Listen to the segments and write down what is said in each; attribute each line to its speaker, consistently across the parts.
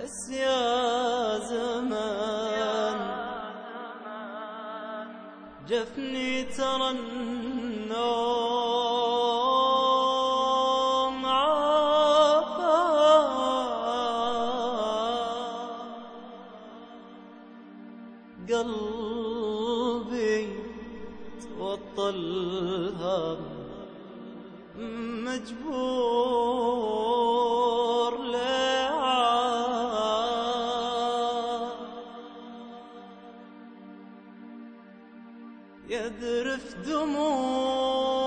Speaker 1: حس يا زمان. جفني ترى النوم عافى قلبي توطى الهم. مجبور يذرف دموع.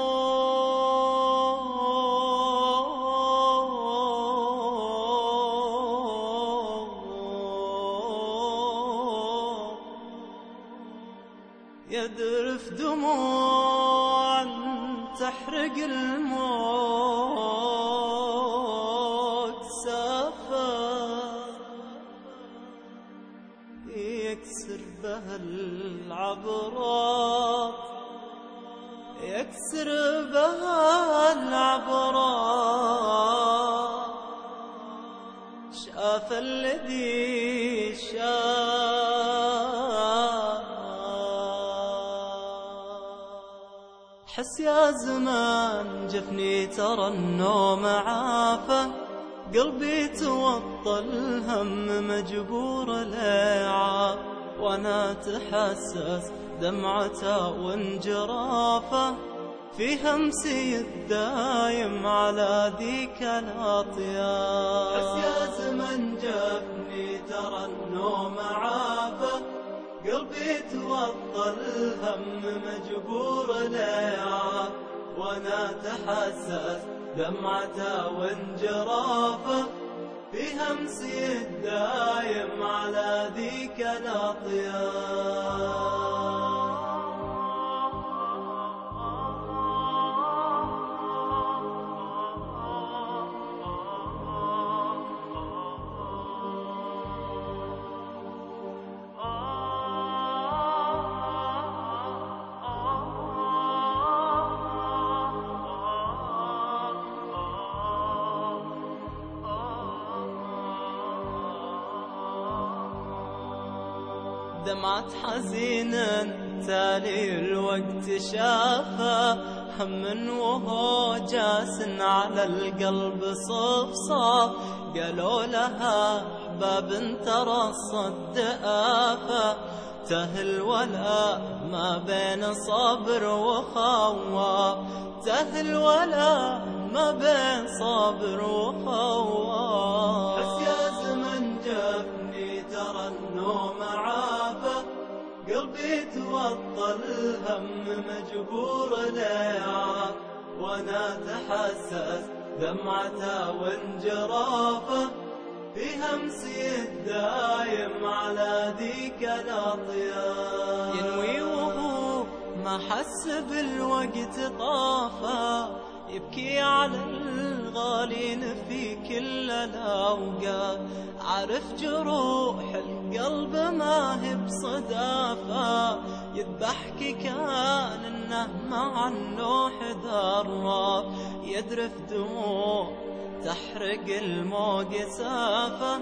Speaker 1: يذرف دموع تحرق الموت. سافا يكسر بها العبرات يكسر بها العبرات شاف الذي شاف حس يا زمان جفني ترى النوم عافى قلبي توطى الهم مجبور لعاب وأنا تحسس دمعته وانجرافه في همسي الدايم على ذيك الأطياف. حس يا زمن جفني ترى النوم عافى قلبي توطى الهم مجبور ليعاب وأنا تحسس دمعته وانجرافه في همسي الدايم على ذيك دمعة حزين تالي الوقت شافه. هم وهو جاس على القلب صف صف قالوا لها احباب ترى الصد آفة تهل ولا ما بين صبر وخواف تهل ولا ما بين صبر وخواف حس يا زمن جفني ترى النوم عافى قلبي توطى الهم مجبور ليعاب وأنا تحسس دمعته وانجرافه في همسي الدايم على ذيك الأطياف. ينوي وهو ما حس بالوقت طافا يبكي على الغالين في كل الأوقات. عارف جروح القلب ما هي بصدافة. يذبحك كان إنه مع النوح ذراف يدرف دموع تحرق الموج سافة.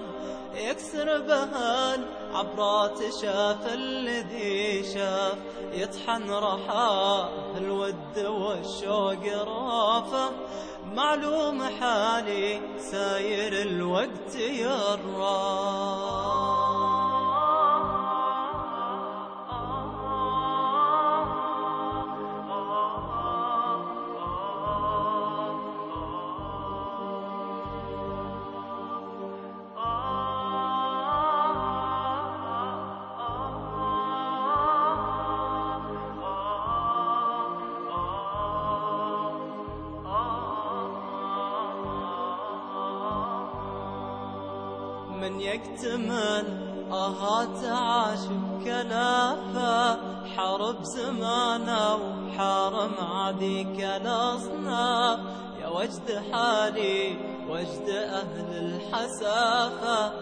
Speaker 1: يكسر بها العبرات شاف الذي شاف يطحن رحاه الود والشوق رافه. معلوم حالي ساير الوقت من يكتمل. آهات عاشق كلافة حرب زمانه وحارم عديك الأصناف. يا وجد حالي وجد أهل الحسافة.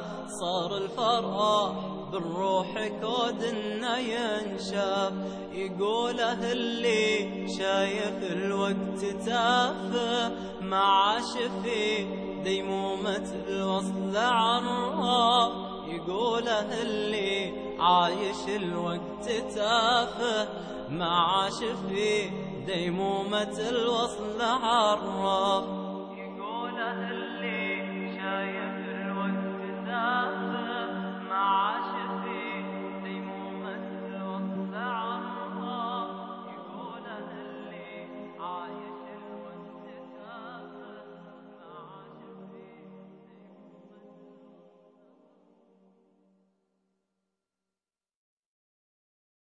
Speaker 1: صار الفرح بالروح كود إنه ينشاف. يقوله اللي شايف الوقت تافه. ما عاش في ديمومة الوصل عرف يقوله اللي عايش الوقت تافه. ما عاش في ديمومة الوصل عرف